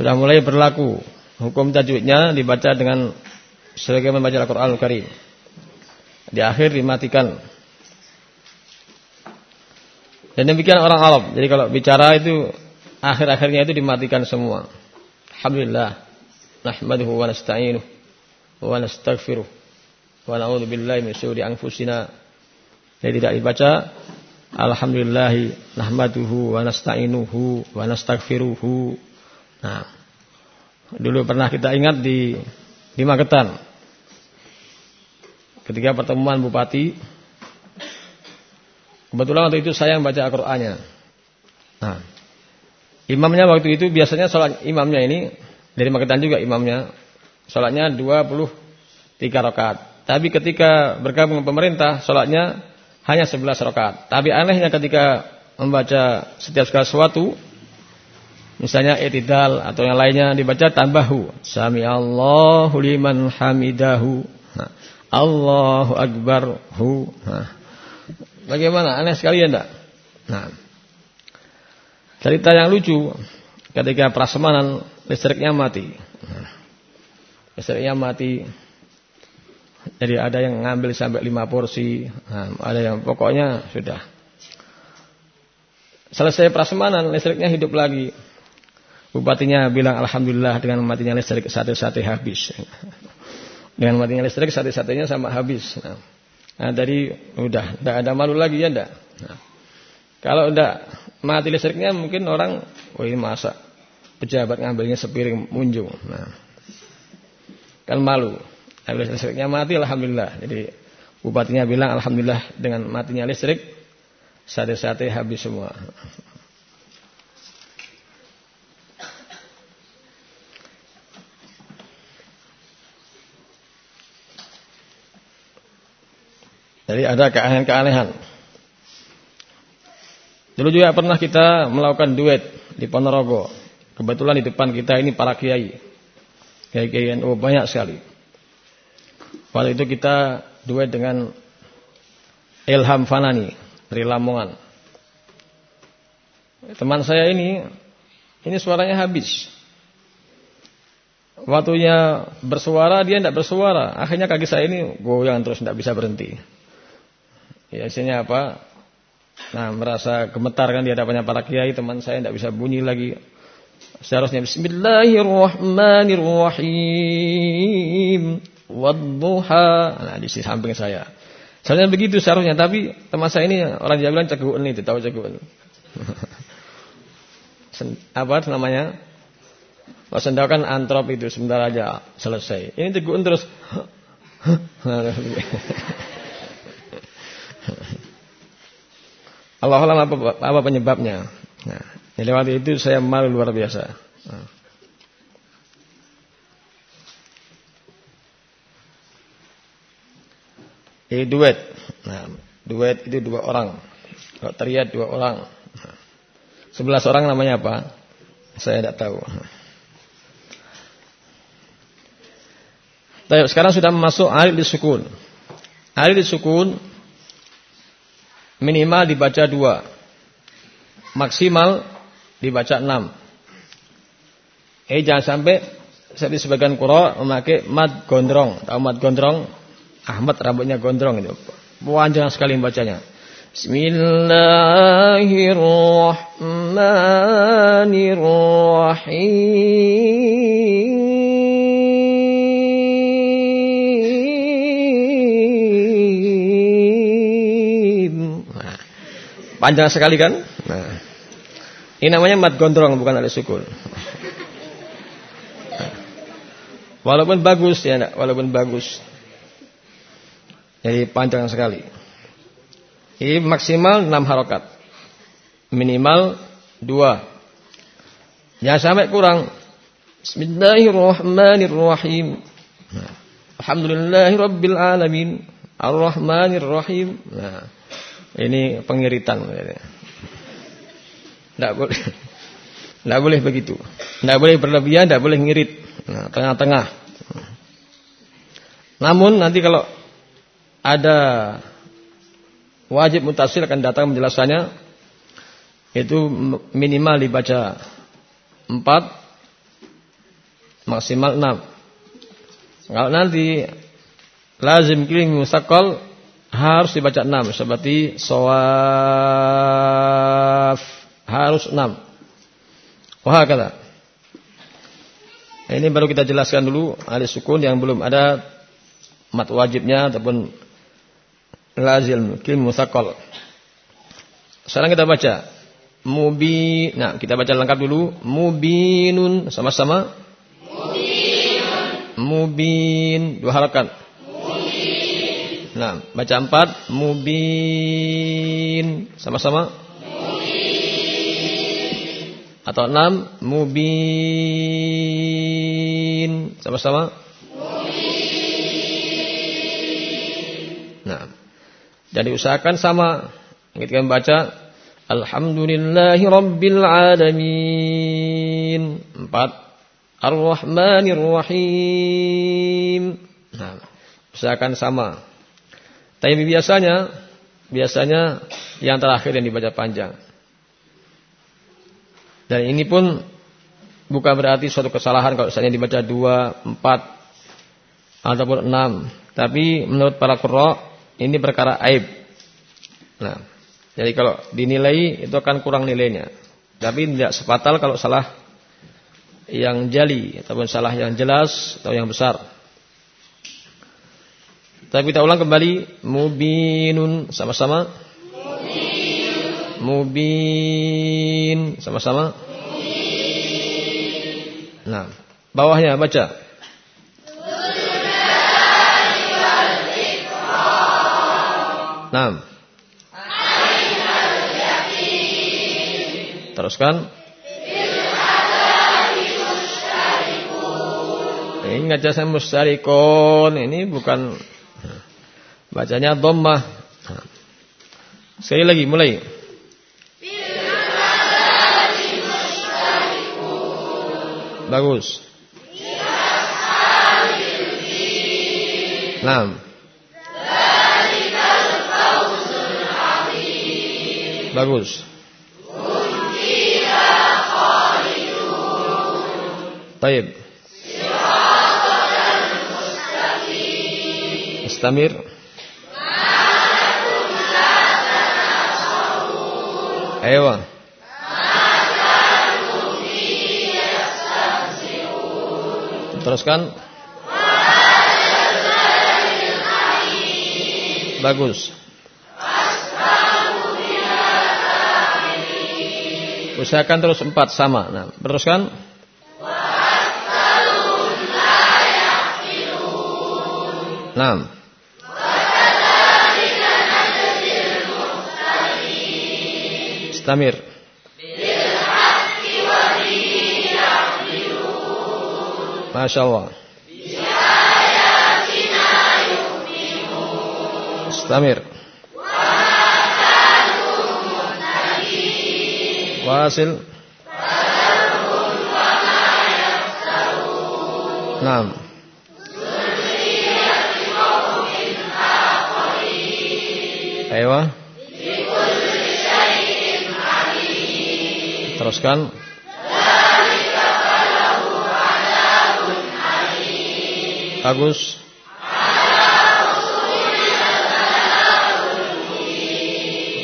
Sudah mulai berlaku. Hukum tajwidnya dibaca dengan sebagai membaca Al-Qur'an Al-Karim. Di akhir dimatikan. Dan demikian orang Arab. Jadi kalau bicara itu akhir-akhirnya itu dimatikan semua. Alhamdulillah. Nahmaduhu wa nasta'inuh wa nastaghfiruh wa na'udzu billahi min syururi anfusina. Jadi tidak dibaca alhamdulillah nahmaduhu wa nasta'inuhu wa nastaghfiruhu. Nah, dulu pernah kita ingat di di Magetan. Ketika pertemuan bupati Kebetulan waktu itu saya yang baca Al-Qur'annya. Nah, imamnya waktu itu biasanya sholat imamnya ini dari Magetan juga imamnya Sholatnya 23 rakaat. Tapi ketika bergabung pemerintah, sholatnya hanya 11 rakaat. Tapi anehnya ketika membaca setiap sekali sesuatu, misalnya etidal atau yang lainnya dibaca tambahu. Sami Allahu liman hamidahu. Nah, Allahu akbar hu. Nah, bagaimana? Aneh sekali ya enggak? Nah, cerita yang lucu ketika prasmanan listriknya mati. Nah, istrinya mati. Jadi ada yang ngambil sampai lima porsi, nah, ada yang pokoknya sudah. Selesai prasmanan, listriknya hidup lagi. Bupatinya bilang alhamdulillah dengan matinya listrik sate-sate habis. Dengan matinya listrik sate-satenya sama habis. Nah, nah dari udah tidak ada malu lagi ya ndak. Nah, kalau udah mati listriknya mungkin orang, oh ini masa pejabat ngambilnya sepiring munjung. Nah, kan malu. Habis listriknya mati alhamdulillah. Jadi bupatinya bilang alhamdulillah dengan matinya listrik sate-sate habis semua. Jadi ada keanehan-keanehan. Dulu juga pernah kita melakukan duet di Ponorogo. Kebetulan di depan kita ini para kiai. Kiai-kiai NU banyak sekali. Waktu itu kita duet dengan Ilham Fanani dari Lamongan. Teman saya ini, ini suaranya habis. Waktunya bersuara dia tidak bersuara. Akhirnya kaki saya ini goyang terus tidak bisa berhenti. Ya isinya apa? Nah merasa gemetar kan di hadapannya para kiai teman saya tidak bisa bunyi lagi. Seharusnya Bismillahirrahmanirrahim. Wadduha. Nah, di samping saya. Seharusnya begitu seharusnya, tapi teman saya ini orang Jawa bilang ceguan itu, tahu ceguan. [LAUGHS] Apa namanya? Kalau sendakan antrop itu sebentar aja selesai. Ini ceguan terus. [LAUGHS] [LAUGHS] Allah Allah apa, apa penyebabnya. Nah, lewat itu saya malu luar biasa. Nah. Ini duet. Nah, duet itu dua orang. Kalau teriak dua orang. Nah. Sebelas orang namanya apa? Saya tidak tahu. Tapi sekarang sudah masuk alif disukun. Alif disukun minimal dibaca dua, maksimal dibaca enam. Eh jangan sampai di sebagian kuro memakai mad gondrong. Tahu mad gondrong? Ahmad rambutnya gondrong itu. Panjang sekali membacanya. Bismillahirrahmanirrahim. Panjang sekali kan? Nah. Ini namanya mat gondrong bukan ada sukun. Walaupun bagus ya, walaupun bagus. Jadi panjang sekali. Ini maksimal 6 harokat. Minimal 2. Jangan sampai kurang. Bismillahirrahmanirrahim. Nah. Alhamdulillahirabbil alamin. Ar-Rahmanirrahim. Nah. Ini pengiritan. Tidak boleh. Tidak boleh begitu. Tidak boleh berlebihan, tidak boleh ngirit. Nah, tengah-tengah. Namun nanti kalau ada wajib mutasil akan datang menjelaskannya itu minimal dibaca 4 maksimal 6. Kalau nanti lazim kirim musakal harus dibaca enam seperti sawaf harus enam. Wah kata. Ini baru kita jelaskan dulu ada sukun yang belum ada mat wajibnya ataupun lazim kirim musakal. Sekarang kita baca mubi. Nah, kita baca lengkap dulu. Mubinun sama-sama. Mubinun. Mubin dua halakan. Nah, baca empat. Mubin. Sama-sama. Atau enam. Mubin. Sama-sama. Nah. Jadi usahakan sama. Ketika membaca. Alhamdulillahi Rabbil Alamin. Empat. Ar-Rahmanir Rahim. Nah, usahakan sama. Tapi biasanya biasanya yang terakhir yang dibaca panjang. Dan ini pun bukan berarti suatu kesalahan kalau misalnya dibaca dua, empat, ataupun enam. Tapi menurut para kuro ini perkara aib. Nah, jadi kalau dinilai itu akan kurang nilainya. Tapi tidak sepatal kalau salah yang jali ataupun salah yang jelas atau yang besar. Tapi kita ulang kembali mubinun sama-sama. Mubin. Sama-sama. Nah, bawahnya baca. Nah. Teruskan. Ini ngajak saya mustarikun. Ini bukan Bacanya dhammah. Sekali lagi mulai. Bagus. Naam. Bagus. Baik. Istamir. Ayo. Teruskan. Bagus. Usahakan terus empat sama. Nah, teruskan. Nah. Istamir. Masya Allah. Istamir. Wasil. Naam. Ayo. Teruskan. Bagus.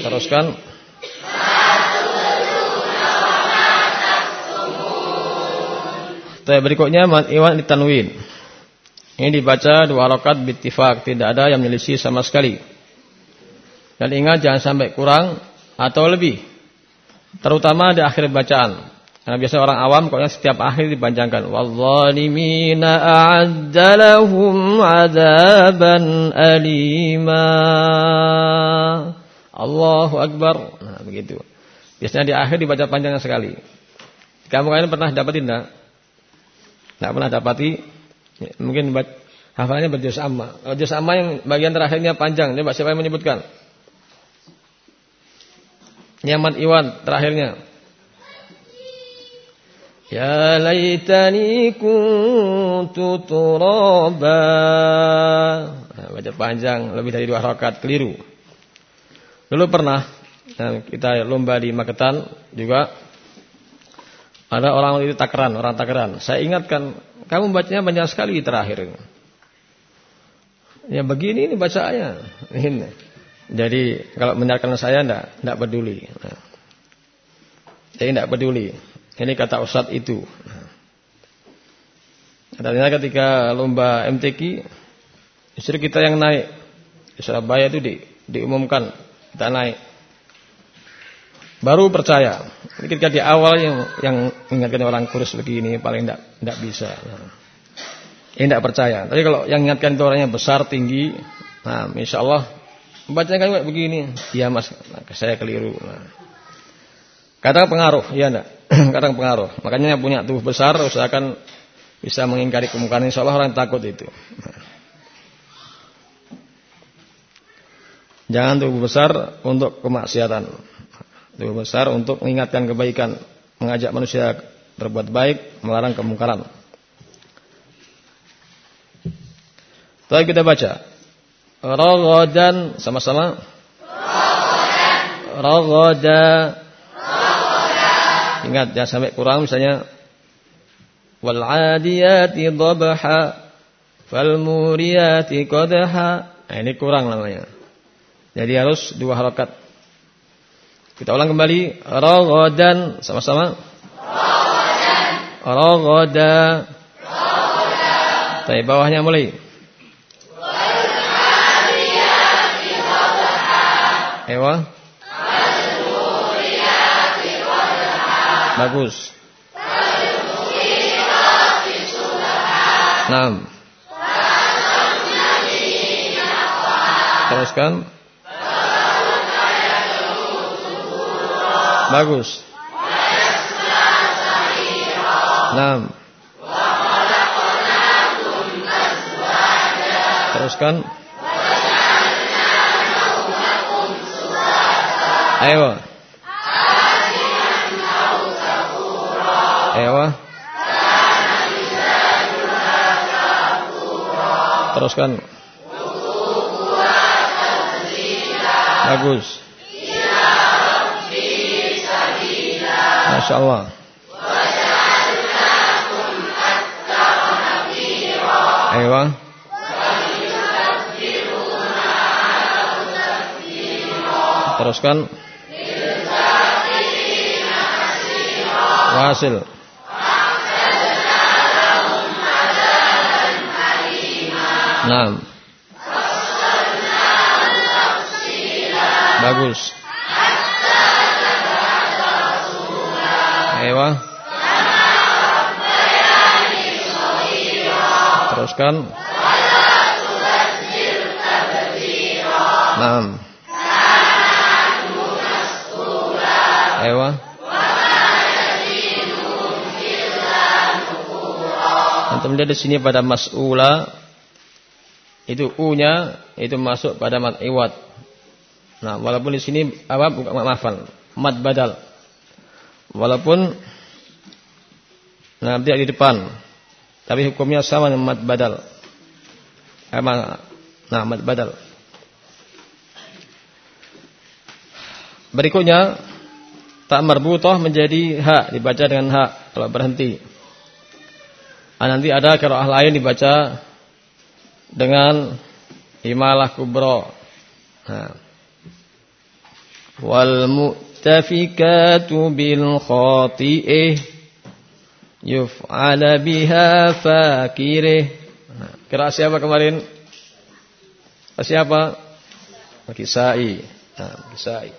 Teruskan. Tapi berikutnya mat iwan ditanwin. Ini dibaca dua rakaat bittifaq, tidak ada yang menyelisih sama sekali. Dan ingat jangan sampai kurang atau lebih. Terutama di akhir bacaan. Karena biasa orang awam pokoknya setiap akhir dipanjangkan. Wadzalimina a'adda lahum 'adzaban alima. Allahu akbar. Nah, begitu. Biasanya di akhir dibaca panjang sekali. Kamu kalian pernah dapatin enggak? Enggak pernah dapati. Mungkin hafalannya berjus amma. Kalau juz amma yang bagian terakhirnya panjang, coba siapa yang menyebutkan? Nyaman Iwan terakhirnya. Ya laitani kuntu turaba. Nah, baca panjang lebih dari dua rakaat keliru. Dulu pernah nah, kita lomba di Magetan juga ada orang itu takeran, orang takeran. Saya ingatkan, kamu bacanya banyak sekali terakhir. Ya begini ini bacaannya. Ini. Jadi kalau menyalahkan saya tidak tidak peduli. Nah. Jadi tidak peduli. Ini kata Ustadz itu. Nah. ketika lomba MTQ, justru kita yang naik. Di Surabaya itu di, diumumkan kita naik. Baru percaya. Ini ketika di awal yang yang ingatkan orang kurus begini paling tidak tidak bisa. Nah. Ini tidak percaya. Tapi kalau yang ingatkan itu orangnya besar tinggi, nah insya Allah Bacanya kan begini. Iya mas, saya keliru. Nah. Kadang pengaruh, iya enggak? [CLEARS THROAT] Kadang pengaruh. Makanya yang punya tubuh besar usahakan bisa mengingkari kemungkaran. Insya Allah orang takut itu. Jangan tubuh besar untuk kemaksiatan. Tubuh besar untuk mengingatkan kebaikan. Mengajak manusia berbuat baik, melarang kemungkaran. Tapi kita baca. Ragadan sama-sama. Ragada. Ingat jangan sampai kurang misalnya wal adiyati dhabha fal muriyati qadha. Nah, ini kurang namanya. Jadi harus dua harakat. Kita ulang kembali. Ragadan sama-sama. Ragada. Ragada. Tapi bawahnya mulai. Ewa. Bagus. Enam. Teruskan. Bagus. Enam. Teruskan. Ayo. Ayo. Teruskan. Bagus. Masya Allah. Ayo. Teruskan. Wasil. Nah. Bagus. Ewa. Teruskan. Nah. Lihat di sini pada mas'ula itu u-nya itu masuk pada mat iwat. Nah, walaupun di sini apa bukan mafal, mad badal. Walaupun nah dia di depan. Tapi hukumnya sama dengan mad badal. Emang nah mad badal. Berikutnya tak marbutoh menjadi hak dibaca dengan hak kalau berhenti. Nah, nanti ada kiraah lain dibaca dengan imalah kubro. Nah. Wal mu'tafikatu bil khati'ih yuf'ala biha fakirih. Nah, kira siapa kemarin? Siapa? Kisai. Nah, Kisai.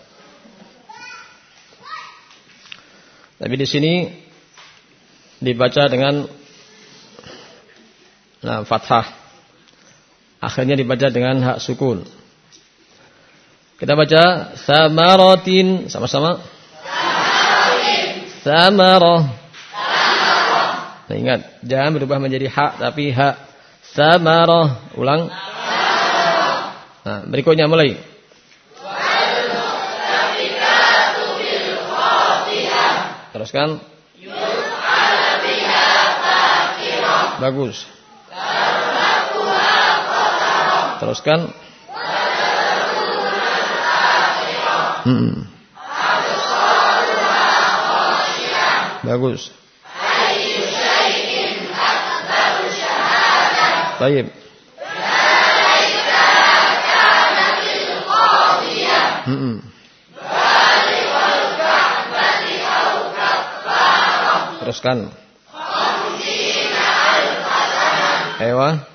Tapi di sini dibaca dengan nah, fathah. Akhirnya dibaca dengan hak sukun. Kita baca samaratin sama-sama. Samarah. Nah, ingat, jangan berubah menjadi hak tapi hak samarah. Ulang. Nah, berikutnya mulai. Teruskan. Bagus. Teruskan. Hmm. Bagus. Baik. Hmm. Teruskan. Ewa.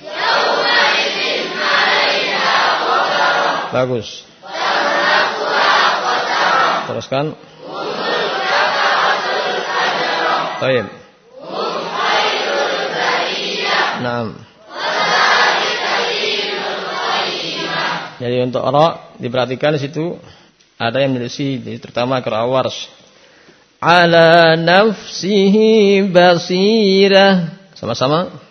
Bagus. Teruskan. Baik. Naam. Jadi untuk ra diperhatikan di situ ada yang menyelisih terutama kerawars. Ala nafsihi basirah. Sama-sama.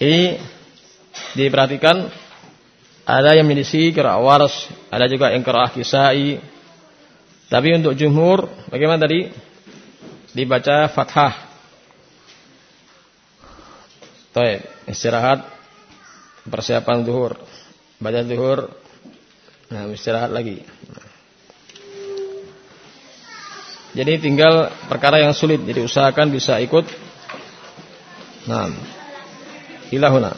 Ini diperhatikan ada yang menisi kira wars, ada juga yang kira kisai. Tapi untuk jumhur bagaimana tadi? Dibaca fathah. Baik, istirahat persiapan zuhur. Baca zuhur. Nah, istirahat lagi. Jadi tinggal perkara yang sulit, jadi usahakan bisa ikut. Nah, إلى هنا